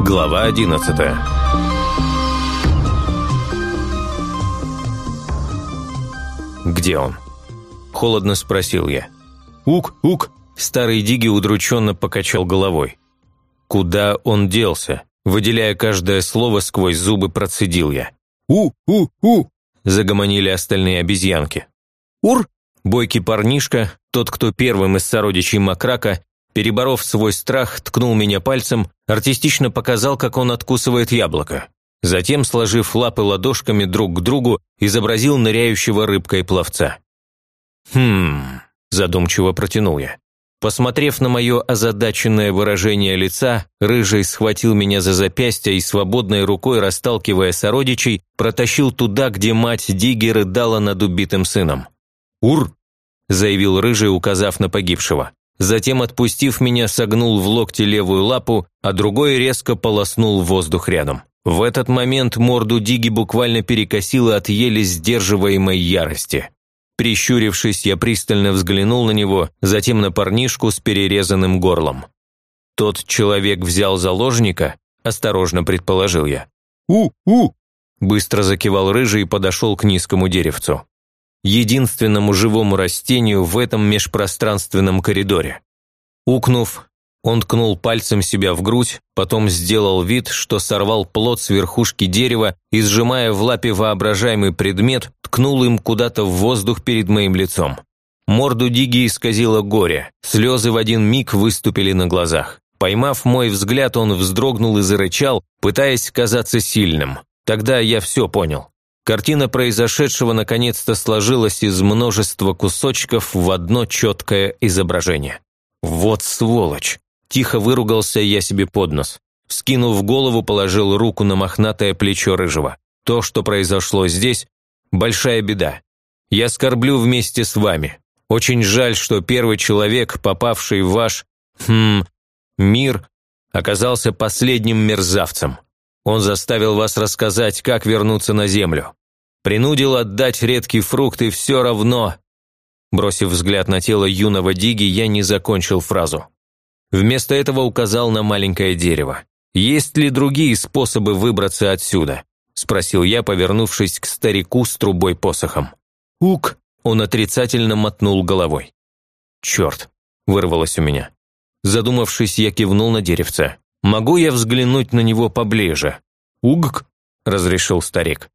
Глава одиннадцатая «Где он?» – холодно спросил я. «Ук, ук!» – старый Диги удрученно покачал головой. «Куда он делся?» – выделяя каждое слово сквозь зубы, процедил я. «У-у-у!» – загомонили остальные обезьянки. «Ур!» – бойкий парнишка, тот, кто первым из сородичей Макрака, переборов свой страх, ткнул меня пальцем, артистично показал, как он откусывает яблоко. Затем, сложив лапы ладошками друг к другу, изобразил ныряющего рыбкой пловца. «Хм...» – задумчиво протянул я. Посмотрев на мое озадаченное выражение лица, Рыжий схватил меня за запястье и свободной рукой, расталкивая сородичей, протащил туда, где мать Диги рыдала над убитым сыном. «Ур!» – заявил Рыжий, указав на погибшего. Затем, отпустив меня, согнул в локте левую лапу, а другой резко полоснул воздух рядом. В этот момент морду Диги буквально перекосило от еле сдерживаемой ярости. Прищурившись, я пристально взглянул на него, затем на парнишку с перерезанным горлом. «Тот человек взял заложника?» – осторожно предположил я. «У-у!» – быстро закивал рыжий и подошел к низкому деревцу. Единственному живому растению в этом межпространственном коридоре. Укнув, он ткнул пальцем себя в грудь, потом сделал вид, что сорвал плод с верхушки дерева и, сжимая в лапе воображаемый предмет, ткнул им куда-то в воздух перед моим лицом. Морду Диги исказило горе, слезы в один миг выступили на глазах. Поймав мой взгляд, он вздрогнул и зарычал, пытаясь казаться сильным. Тогда я все понял. Картина произошедшего наконец-то сложилась из множества кусочков в одно четкое изображение. Вот сволочь! Тихо выругался я себе под нос. Скинув голову, положил руку на мохнатое плечо рыжего. То, что произошло здесь, большая беда. Я скорблю вместе с вами. Очень жаль, что первый человек, попавший в ваш, хм, мир, оказался последним мерзавцем. Он заставил вас рассказать, как вернуться на землю. Принудил отдать редкий фрукт и все равно... Бросив взгляд на тело юного Диги, я не закончил фразу. Вместо этого указал на маленькое дерево. «Есть ли другие способы выбраться отсюда?» – спросил я, повернувшись к старику с трубой посохом. «Ук!» – он отрицательно мотнул головой. «Черт!» – вырвалось у меня. Задумавшись, я кивнул на деревце. «Могу я взглянуть на него поближе?» «Угк!» – разрешил старик.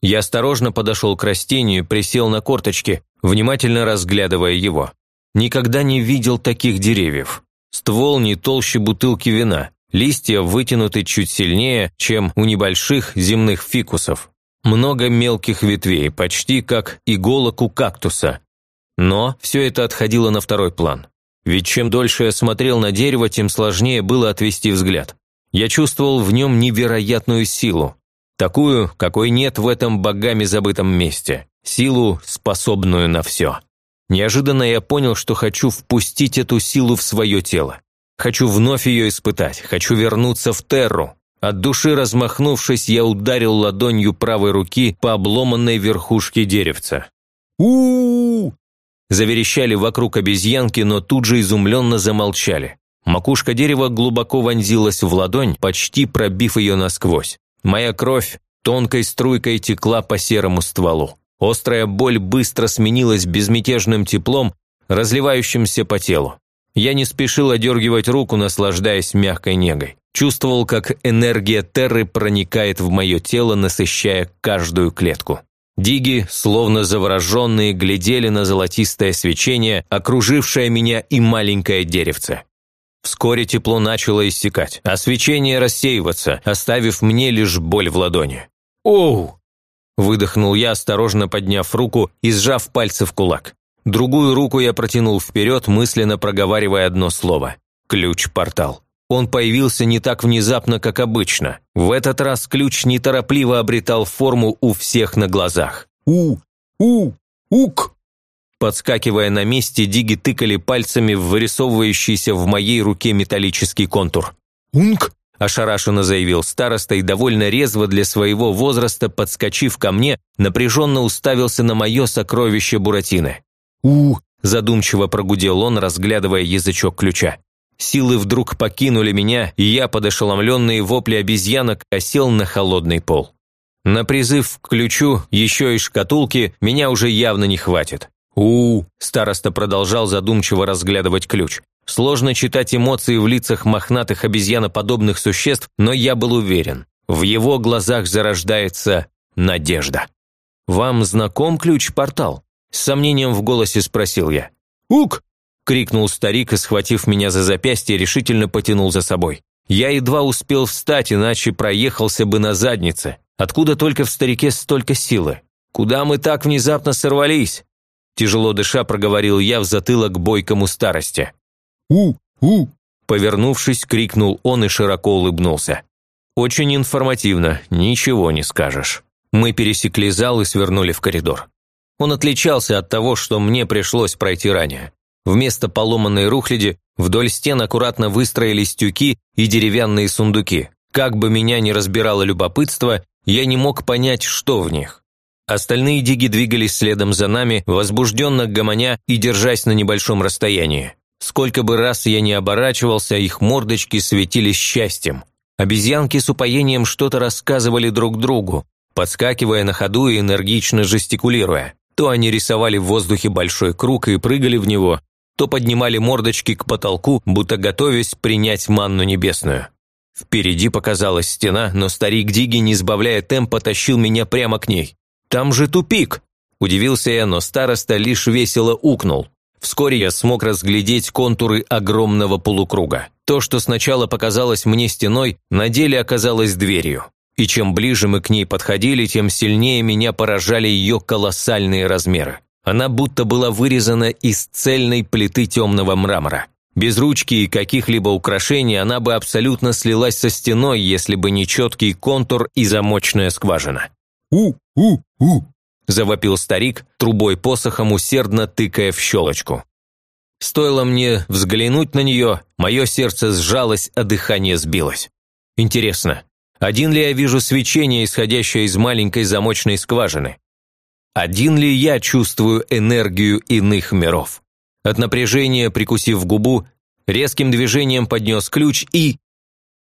Я осторожно подошел к растению, присел на корточки, внимательно разглядывая его. Никогда не видел таких деревьев. Ствол не толще бутылки вина, листья вытянуты чуть сильнее, чем у небольших земных фикусов. Много мелких ветвей, почти как иголок у кактуса. Но все это отходило на второй план. Ведь чем дольше я смотрел на дерево, тем сложнее было отвести взгляд. Я чувствовал в нем невероятную силу. Такую, какой нет в этом богами забытом месте. Силу, способную на все. Неожиданно я понял, что хочу впустить эту силу в свое тело. Хочу вновь ее испытать, хочу вернуться в Терру. От души размахнувшись, я ударил ладонью правой руки по обломанной верхушке деревца. у, -у, Заверещали вокруг обезьянки, но тут же изумленно замолчали. Макушка дерева глубоко вонзилась в ладонь, почти пробив ее насквозь. Моя кровь тонкой струйкой текла по серому стволу. Острая боль быстро сменилась безмятежным теплом, разливающимся по телу. Я не спешил одергивать руку, наслаждаясь мягкой негой. Чувствовал, как энергия Терры проникает в мое тело, насыщая каждую клетку. Диги, словно завороженные, глядели на золотистое свечение, окружившее меня и маленькое деревце. Вскоре тепло начало иссякать, а свечение рассеиваться, оставив мне лишь боль в ладони. «Оу!» Выдохнул я, осторожно подняв руку и сжав пальцы в кулак. Другую руку я протянул вперед, мысленно проговаривая одно слово. Ключ-портал. Он появился не так внезапно, как обычно. В этот раз ключ неторопливо обретал форму у всех на глазах. «У! У! Ук!» Подскакивая на месте, диги тыкали пальцами в вырисовывающийся в моей руке металлический контур. «Унк!» – ошарашенно заявил староста и довольно резво для своего возраста, подскочив ко мне, напряженно уставился на мое сокровище Буратино. у задумчиво прогудел он, разглядывая язычок ключа. Силы вдруг покинули меня, и я, под ошеломленные вопли обезьянок, осел на холодный пол. На призыв к ключу, еще и шкатулки, меня уже явно не хватит. у, -у староста продолжал задумчиво разглядывать ключ. Сложно читать эмоции в лицах мохнатых обезьяноподобных существ, но я был уверен. В его глазах зарождается надежда. «Вам знаком ключ-портал?» С сомнением в голосе спросил я. «Ук!» – крикнул старик и, схватив меня за запястье, решительно потянул за собой. Я едва успел встать, иначе проехался бы на заднице. Откуда только в старике столько силы? Куда мы так внезапно сорвались? Тяжело дыша, проговорил я в затылок бойкому старости. «У! У!» Повернувшись, крикнул он и широко улыбнулся. «Очень информативно, ничего не скажешь». Мы пересекли зал и свернули в коридор. Он отличался от того, что мне пришлось пройти ранее. Вместо поломанной рухляди вдоль стен аккуратно выстроились тюки и деревянные сундуки. Как бы меня ни разбирало любопытство, я не мог понять, что в них. Остальные диги двигались следом за нами, возбужденно гомоня и держась на небольшом расстоянии. Сколько бы раз я не оборачивался, их мордочки светились счастьем. Обезьянки с упоением что-то рассказывали друг другу, подскакивая на ходу и энергично жестикулируя. То они рисовали в воздухе большой круг и прыгали в него, то поднимали мордочки к потолку, будто готовясь принять манну небесную. Впереди показалась стена, но старик Диги, не сбавляя темпа, тащил меня прямо к ней. «Там же тупик!» Удивился я, но староста лишь весело укнул. Вскоре я смог разглядеть контуры огромного полукруга. То, что сначала показалось мне стеной, на деле оказалось дверью. И чем ближе мы к ней подходили, тем сильнее меня поражали ее колоссальные размеры. Она будто была вырезана из цельной плиты темного мрамора. Без ручки и каких-либо украшений она бы абсолютно слилась со стеной, если бы не четкий контур и замочная скважина. «У-у-у!» – завопил старик, трубой посохом усердно тыкая в щелочку. Стоило мне взглянуть на нее, мое сердце сжалось, а дыхание сбилось. Интересно, один ли я вижу свечение, исходящее из маленькой замочной скважины? Один ли я чувствую энергию иных миров? От напряжения, прикусив губу, резким движением поднес ключ и...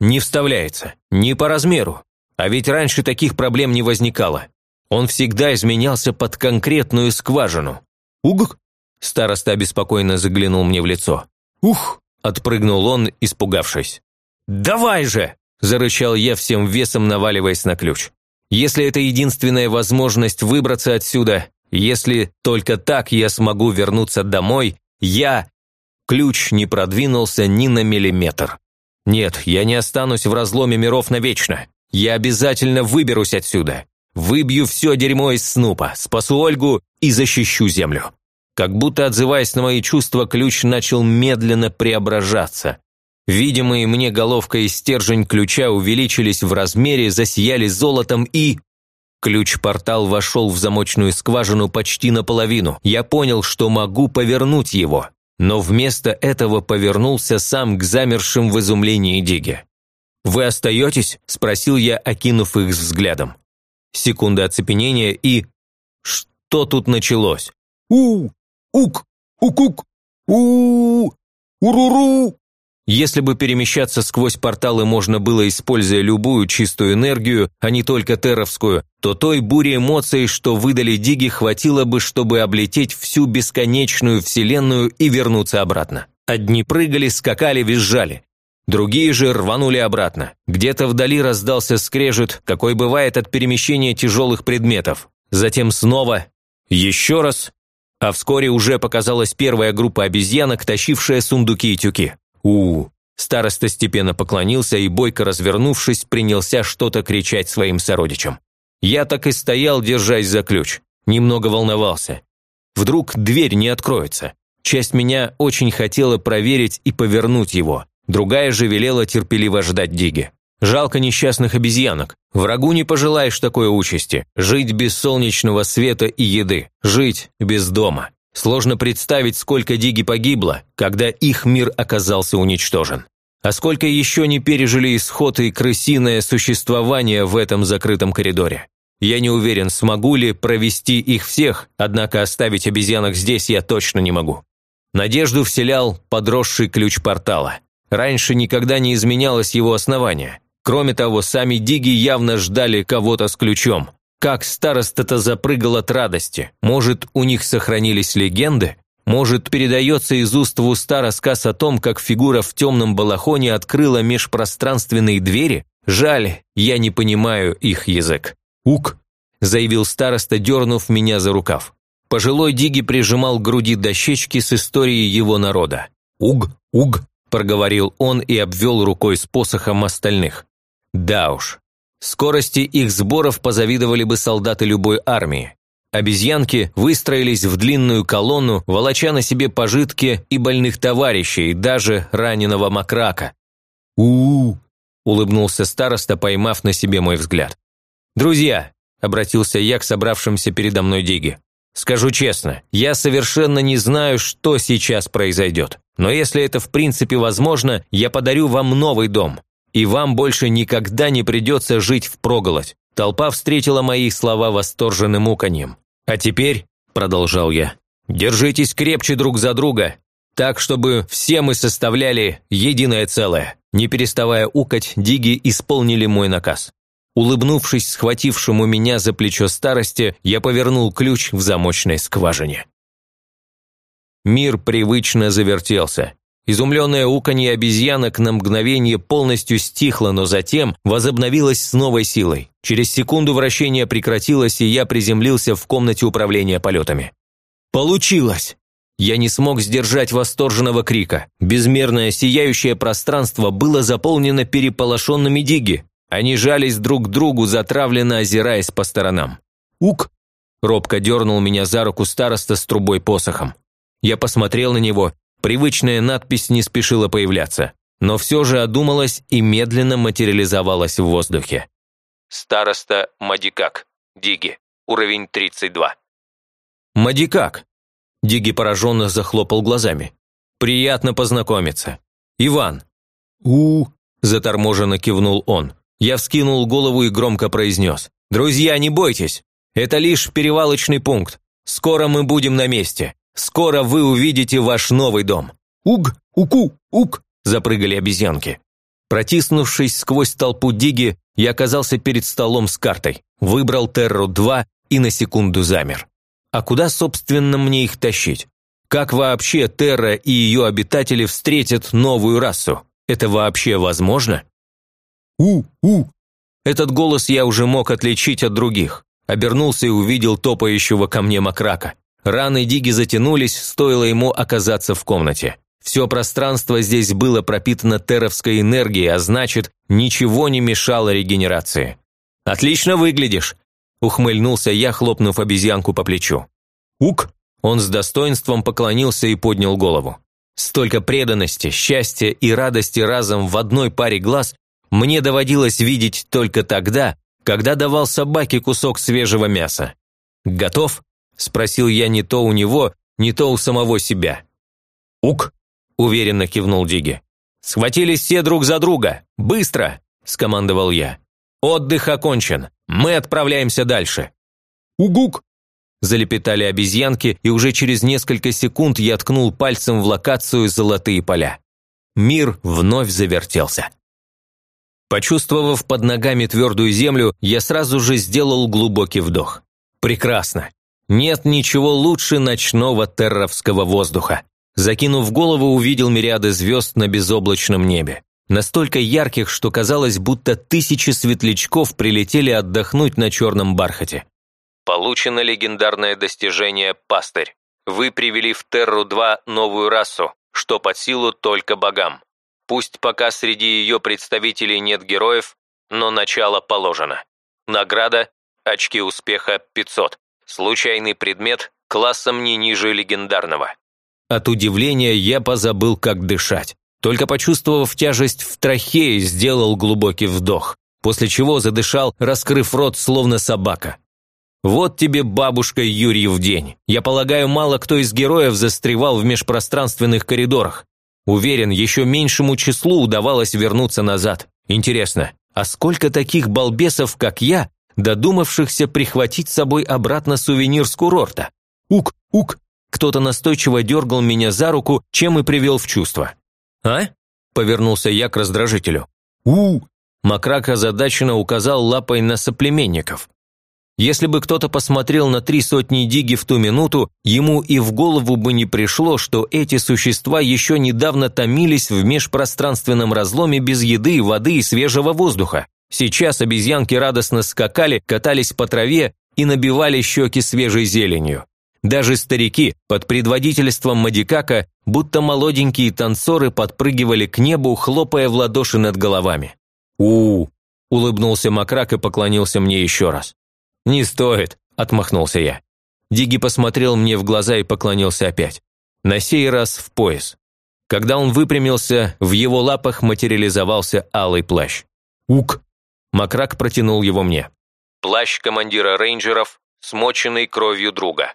Не вставляется, не по размеру. А ведь раньше таких проблем не возникало. Он всегда изменялся под конкретную скважину. «Уг!» – староста обеспокоенно заглянул мне в лицо. «Ух!» – отпрыгнул он, испугавшись. «Давай же!» – зарычал я всем весом, наваливаясь на ключ. «Если это единственная возможность выбраться отсюда, если только так я смогу вернуться домой, я... Ключ не продвинулся ни на миллиметр. Нет, я не останусь в разломе миров навечно. Я обязательно выберусь отсюда. Выбью все дерьмо из Снупа, спасу Ольгу и защищу Землю. Как будто отзываясь на мои чувства, ключ начал медленно преображаться. Видимые мне головка и стержень ключа увеличились в размере, засияли золотом и... Ключ-портал вошел в замочную скважину почти наполовину. Я понял, что могу повернуть его. Но вместо этого повернулся сам к замершим в изумлении Диге. «Вы остаетесь?» – спросил я, окинув их взглядом. Секунда оцепенения и... Что тут началось? у Ук! Укук! у Уруру! Если бы перемещаться сквозь порталы можно было, используя любую чистую энергию, а не только теровскую, то той бури эмоций, что выдали Диги, хватило бы, чтобы облететь всю бесконечную вселенную и вернуться обратно. Одни прыгали, скакали, визжали. Другие же рванули обратно. Где-то вдали раздался скрежет, какой бывает от перемещения тяжелых предметов. Затем снова, еще раз, а вскоре уже показалась первая группа обезьянок, тащившая сундуки и тюки у Староста степенно поклонился и, бойко развернувшись, принялся что-то кричать своим сородичам. Я так и стоял, держась за ключ. Немного волновался. Вдруг дверь не откроется. Часть меня очень хотела проверить и повернуть его. Другая же велела терпеливо ждать Диги. Жалко несчастных обезьянок. Врагу не пожелаешь такой участи. Жить без солнечного света и еды. Жить без дома. Сложно представить, сколько Диги погибло, когда их мир оказался уничтожен. А сколько еще не пережили исход и крысиное существование в этом закрытом коридоре. Я не уверен, смогу ли провести их всех, однако оставить обезьянок здесь я точно не могу. Надежду вселял подросший ключ портала. Раньше никогда не изменялось его основание. Кроме того, сами диги явно ждали кого-то с ключом. Как староста-то запрыгал от радости. Может, у них сохранились легенды? Может, передается из уст в уста рассказ о том, как фигура в темном балахоне открыла межпространственные двери? Жаль, я не понимаю их язык. «Ук!» – заявил староста, дернув меня за рукав. Пожилой Диги прижимал к груди дощечки с историей его народа. «Уг! Уг!» – проговорил он и обвел рукой с посохом остальных. Да уж, скорости их сборов позавидовали бы солдаты любой армии. Обезьянки выстроились в длинную колонну, волоча на себе пожитки и больных товарищей, даже раненого макрака. у, -у, -у улыбнулся староста, поймав на себе мой взгляд. «Друзья», – обратился я к собравшимся передо мной Диги, – «скажу честно, я совершенно не знаю, что сейчас произойдет. Но если это в принципе возможно, я подарю вам новый дом, и вам больше никогда не придется жить в проголодь». Толпа встретила мои слова восторженным уканьем. «А теперь», – продолжал я, – «держитесь крепче друг за друга, так, чтобы все мы составляли единое целое». Не переставая укать, диги исполнили мой наказ. Улыбнувшись схватившему меня за плечо старости, я повернул ключ в замочной скважине. Мир привычно завертелся. Изумленное уканье обезьянок на мгновение полностью стихло, но затем возобновилось с новой силой. Через секунду вращение прекратилось, и я приземлился в комнате управления полетами. «Получилось!» Я не смог сдержать восторженного крика. Безмерное сияющее пространство было заполнено переполошенными диги. Они жались друг к другу, затравленно озираясь по сторонам. «Ук!» – робко дернул меня за руку староста с трубой посохом. Я посмотрел на него Привычная надпись не спешила появляться, но все же одумалась и медленно материализовалась в воздухе. Староста Мадикак. Диги. Уровень 32. Мадикак. Диги пораженно захлопал глазами. «Приятно познакомиться. Иван». «У...» – заторможенно кивнул он. Я вскинул голову и громко произнес. «Друзья, не бойтесь. Это лишь перевалочный пункт. Скоро мы будем на месте. Скоро вы увидите ваш новый дом. Уг, уку, ук, запрыгали обезьянки. Протиснувшись сквозь толпу диги, я оказался перед столом с картой, выбрал Терру-2 и на секунду замер. А куда, собственно, мне их тащить? Как вообще Терра и ее обитатели встретят новую расу? Это вообще возможно? У-у! Этот голос я уже мог отличить от других. Обернулся и увидел топающего ко мне макрака. Раны Диги затянулись, стоило ему оказаться в комнате. Все пространство здесь было пропитано теровской энергией, а значит, ничего не мешало регенерации. «Отлично выглядишь!» – ухмыльнулся я, хлопнув обезьянку по плечу. «Ук!» – он с достоинством поклонился и поднял голову. Столько преданности, счастья и радости разом в одной паре глаз мне доводилось видеть только тогда, когда давал собаке кусок свежего мяса. «Готов?» – спросил я не то у него, не то у самого себя. «Ук!» – уверенно кивнул Диги. «Схватились все друг за друга! Быстро!» – скомандовал я. «Отдых окончен. Мы отправляемся дальше». «Угук!» – залепетали обезьянки, и уже через несколько секунд я ткнул пальцем в локацию «Золотые поля». Мир вновь завертелся. Почувствовав под ногами твердую землю, я сразу же сделал глубокий вдох. Прекрасно. Нет ничего лучше ночного терровского воздуха. Закинув голову, увидел мириады звезд на безоблачном небе. Настолько ярких, что казалось, будто тысячи светлячков прилетели отдохнуть на черном бархате. Получено легендарное достижение «Пастырь». Вы привели в Терру-2 новую расу, что под силу только богам. Пусть пока среди ее представителей нет героев, но начало положено. Награда – очки успеха 500. Случайный предмет классом не ниже легендарного. От удивления я позабыл, как дышать. Только почувствовав тяжесть в трахее, сделал глубокий вдох, после чего задышал, раскрыв рот, словно собака. Вот тебе бабушка Юрьев день. Я полагаю, мало кто из героев застревал в межпространственных коридорах. Уверен, еще меньшему числу удавалось вернуться назад. Интересно, а сколько таких балбесов, как я, додумавшихся прихватить с собой обратно сувенир с курорта. «Ук, ук!» Кто-то настойчиво дергал меня за руку, чем и привел в чувство. «А?» – повернулся я к раздражителю. «У!» – Макрак озадаченно указал лапой на соплеменников. Если бы кто-то посмотрел на три сотни диги в ту минуту, ему и в голову бы не пришло, что эти существа еще недавно томились в межпространственном разломе без еды, воды и свежего воздуха. Сейчас обезьянки радостно скакали, катались по траве и набивали щеки свежей зеленью. Даже старики под предводительством Мадикака, будто молоденькие танцоры, подпрыгивали к небу, хлопая в ладоши над головами. у, улыбнулся Макрак и поклонился мне еще раз. «Не стоит», – отмахнулся я. Диги посмотрел мне в глаза и поклонился опять. На сей раз в пояс. Когда он выпрямился, в его лапах материализовался алый плащ. «Ук!» Макрак протянул его мне. Плащ командира рейнджеров, смоченный кровью друга.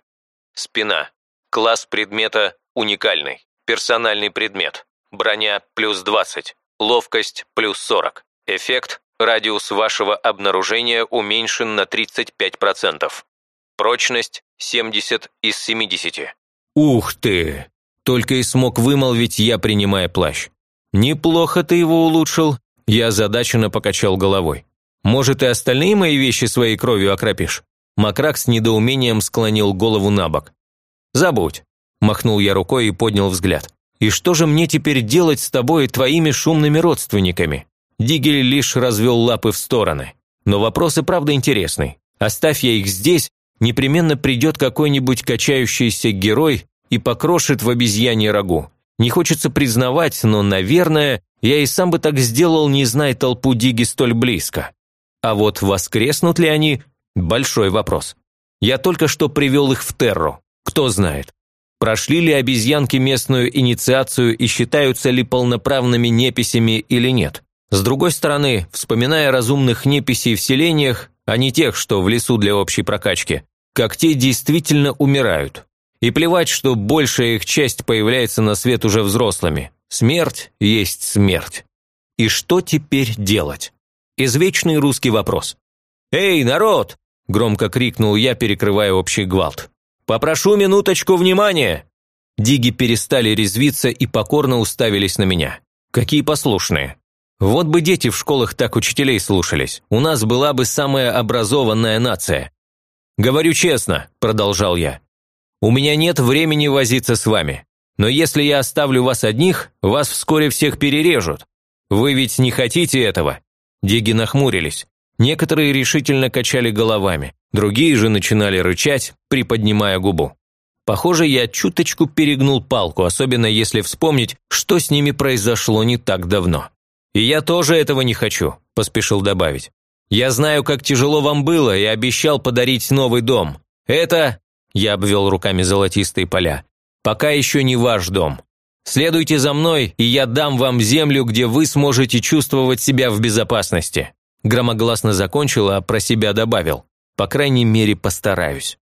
Спина. Класс предмета уникальный. Персональный предмет. Броня плюс 20. Ловкость плюс 40. Эффект Радиус вашего обнаружения уменьшен на 35%. Прочность 70 из 70. Ух ты! Только и смог вымолвить я, принимая плащ. Неплохо ты его улучшил. Я озадаченно покачал головой. Может, и остальные мои вещи своей кровью окропишь? Макрак с недоумением склонил голову на бок. «Забудь», – махнул я рукой и поднял взгляд. «И что же мне теперь делать с тобой и твоими шумными родственниками? Дигель лишь развел лапы в стороны. Но вопрос и правда интересный. Оставь я их здесь, непременно придет какой-нибудь качающийся герой и покрошит в обезьяне рагу. Не хочется признавать, но, наверное, я и сам бы так сделал, не зная толпу Диги столь близко. А вот воскреснут ли они – большой вопрос. Я только что привел их в Терру. Кто знает. Прошли ли обезьянки местную инициацию и считаются ли полноправными неписями или нет. С другой стороны, вспоминая разумных неписей в селениях, а не тех, что в лесу для общей прокачки, как те действительно умирают. И плевать, что большая их часть появляется на свет уже взрослыми. Смерть есть смерть. И что теперь делать? Извечный русский вопрос. «Эй, народ!» – громко крикнул я, перекрывая общий гвалт. «Попрошу минуточку внимания!» Диги перестали резвиться и покорно уставились на меня. Какие послушные. Вот бы дети в школах так учителей слушались, у нас была бы самая образованная нация. «Говорю честно», – продолжал я, – «у меня нет времени возиться с вами. Но если я оставлю вас одних, вас вскоре всех перережут. Вы ведь не хотите этого?» Диги нахмурились. Некоторые решительно качали головами, другие же начинали рычать, приподнимая губу. Похоже, я чуточку перегнул палку, особенно если вспомнить, что с ними произошло не так давно. «И я тоже этого не хочу», – поспешил добавить. «Я знаю, как тяжело вам было, и обещал подарить новый дом. Это...» – я обвел руками золотистые поля. «Пока еще не ваш дом. Следуйте за мной, и я дам вам землю, где вы сможете чувствовать себя в безопасности». Громогласно закончил, а про себя добавил. «По крайней мере, постараюсь».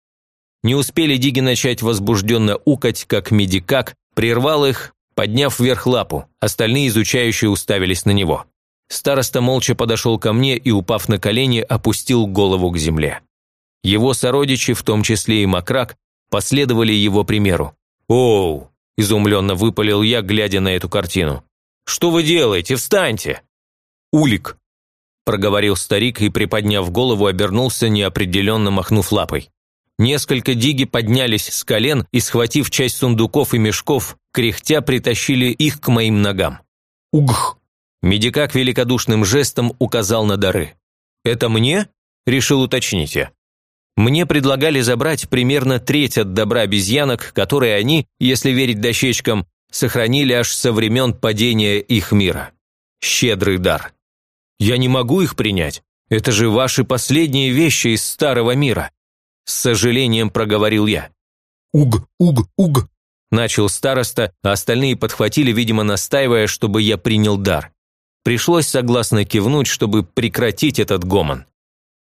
Не успели Диги начать возбужденно укать, как медикак прервал их, подняв вверх лапу, остальные изучающие уставились на него. Староста молча подошел ко мне и, упав на колени, опустил голову к земле. Его сородичи, в том числе и Макрак, последовали его примеру. «Оу!» – изумленно выпалил я, глядя на эту картину. «Что вы делаете? Встаньте!» «Улик!» – проговорил старик и, приподняв голову, обернулся, неопределенно махнув лапой. Несколько диги поднялись с колен и, схватив часть сундуков и мешков, кряхтя притащили их к моим ногам. «Угх!» Медикак великодушным жестом указал на дары. «Это мне?» – решил уточнить я. Мне предлагали забрать примерно треть от добра обезьянок, которые они, если верить дощечкам, сохранили аж со времен падения их мира. Щедрый дар. Я не могу их принять. Это же ваши последние вещи из старого мира. С сожалением проговорил я. «Уг, уг, уг!» Начал староста, а остальные подхватили, видимо, настаивая, чтобы я принял дар. Пришлось согласно кивнуть, чтобы прекратить этот гомон.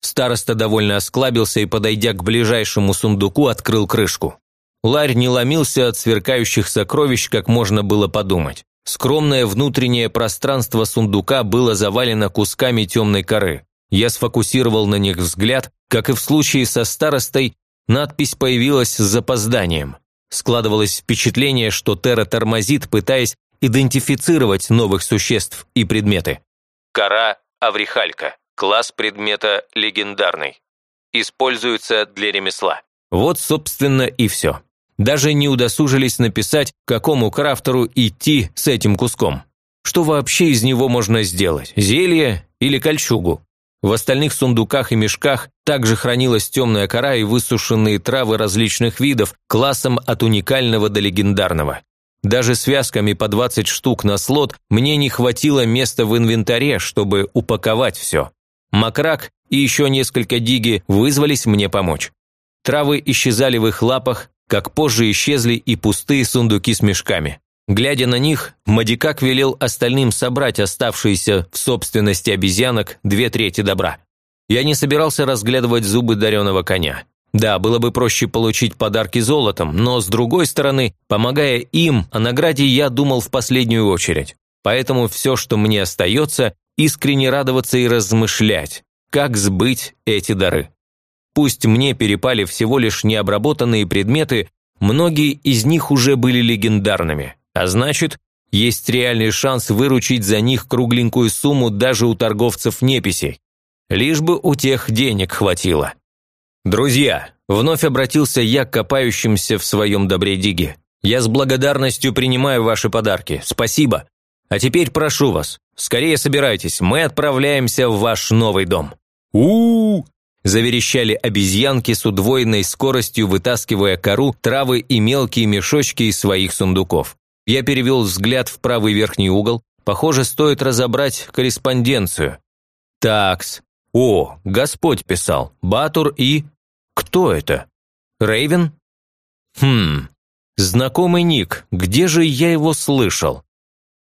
Староста довольно осклабился и, подойдя к ближайшему сундуку, открыл крышку. Ларь не ломился от сверкающих сокровищ, как можно было подумать. Скромное внутреннее пространство сундука было завалено кусками темной коры. Я сфокусировал на них взгляд, как и в случае со старостой, надпись появилась с запозданием. Складывалось впечатление, что Терра тормозит, пытаясь идентифицировать новых существ и предметы. Кора Аврихалька. Класс предмета легендарный. Используется для ремесла. Вот, собственно, и все. Даже не удосужились написать, к какому крафтеру идти с этим куском. Что вообще из него можно сделать? Зелье или кольчугу? В остальных сундуках и мешках также хранилась темная кора и высушенные травы различных видов, классом от уникального до легендарного. Даже связками по 20 штук на слот мне не хватило места в инвентаре, чтобы упаковать все. Макрак и еще несколько диги вызвались мне помочь. Травы исчезали в их лапах, как позже исчезли и пустые сундуки с мешками. Глядя на них, Мадикак велел остальным собрать оставшиеся в собственности обезьянок две трети добра. Я не собирался разглядывать зубы дареного коня. Да, было бы проще получить подарки золотом, но, с другой стороны, помогая им, о награде я думал в последнюю очередь. Поэтому все, что мне остается, искренне радоваться и размышлять, как сбыть эти дары. Пусть мне перепали всего лишь необработанные предметы, многие из них уже были легендарными, а значит, есть реальный шанс выручить за них кругленькую сумму даже у торговцев неписей. Лишь бы у тех денег хватило. «Друзья», – вновь обратился я к копающимся в своем добре диге. «Я с благодарностью принимаю ваши подарки. Спасибо. А теперь прошу вас, скорее собирайтесь, мы отправляемся в ваш новый дом». «У-у-у!» заверещали обезьянки с удвоенной скоростью, вытаскивая кору, травы и мелкие мешочки из своих сундуков. Я перевел взгляд в правый верхний угол. Похоже, стоит разобрать корреспонденцию. Такс. О, Господь писал. Батур и... Кто это? Рейвен? Хм. Знакомый ник. Где же я его слышал?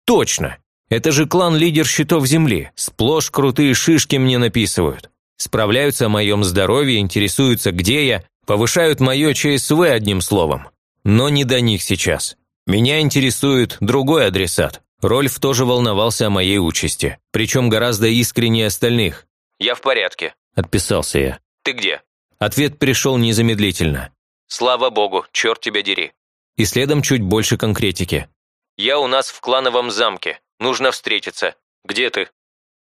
Точно. Это же клан лидер щитов земли. Сплошь крутые шишки мне написывают. Справляются о моем здоровье, интересуются, где я, повышают мое ЧСВ одним словом. Но не до них сейчас. Меня интересует другой адресат. Рольф тоже волновался о моей участи, причем гораздо искреннее остальных. «Я в порядке», – отписался я. «Ты где?» Ответ пришел незамедлительно. «Слава богу, черт тебя дери». И следом чуть больше конкретики. «Я у нас в клановом замке. Нужно встретиться. Где ты?»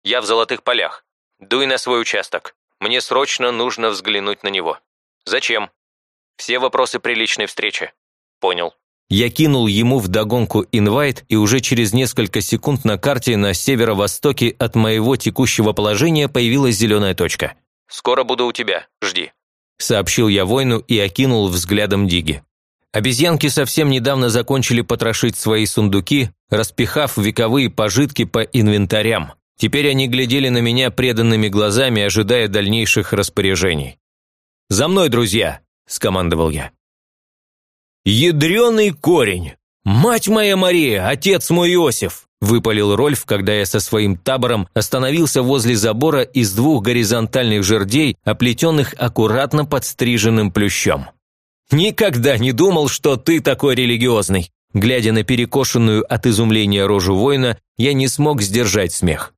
«Я в Золотых полях. Дуй на свой участок. Мне срочно нужно взглянуть на него. Зачем? Все вопросы при личной встрече. Понял. Я кинул ему вдогонку инвайт, и уже через несколько секунд на карте на северо-востоке от моего текущего положения появилась зеленая точка. «Скоро буду у тебя, жди», – сообщил я воину и окинул взглядом Диги. Обезьянки совсем недавно закончили потрошить свои сундуки, распихав вековые пожитки по инвентарям. Теперь они глядели на меня преданными глазами, ожидая дальнейших распоряжений. «За мной, друзья!» – скомандовал я. «Ядреный корень! Мать моя Мария, отец мой Иосиф!» – выпалил Рольф, когда я со своим табором остановился возле забора из двух горизонтальных жердей, оплетенных аккуратно подстриженным плющом. «Никогда не думал, что ты такой религиозный!» Глядя на перекошенную от изумления рожу воина, я не смог сдержать смех.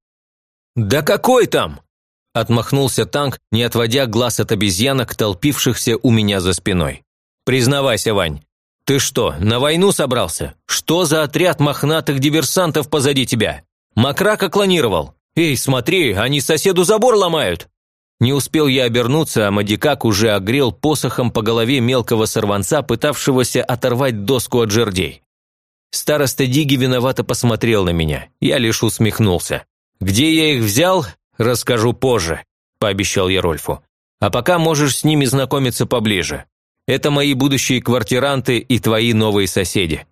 «Да какой там?» – отмахнулся танк, не отводя глаз от обезьянок, толпившихся у меня за спиной. «Признавайся, Вань, ты что, на войну собрался? Что за отряд мохнатых диверсантов позади тебя? Макрака клонировал? Эй, смотри, они соседу забор ломают!» Не успел я обернуться, а Мадикак уже огрел посохом по голове мелкого сорванца, пытавшегося оторвать доску от жердей. Староста Диги виновато посмотрел на меня, я лишь усмехнулся. «Где я их взял, расскажу позже», – пообещал я Рольфу. «А пока можешь с ними знакомиться поближе. Это мои будущие квартиранты и твои новые соседи».